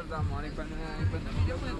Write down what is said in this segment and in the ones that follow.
चल रहा हमारे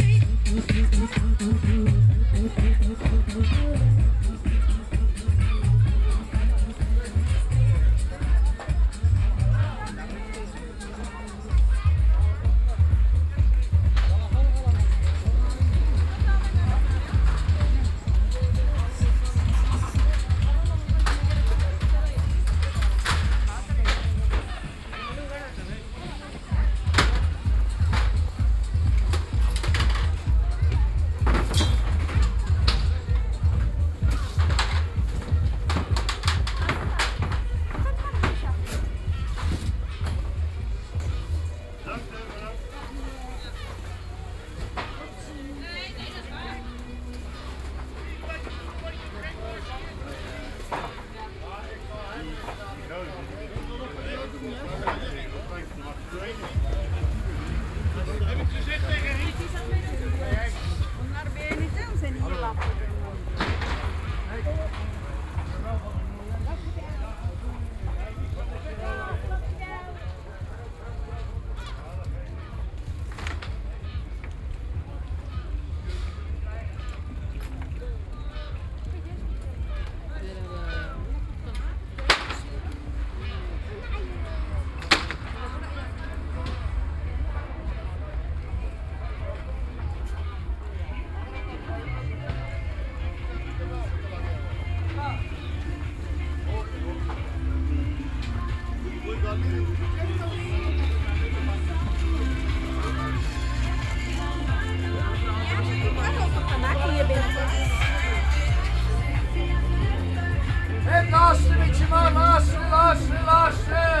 Hep lastik içime lastik lastik lastik.